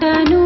नु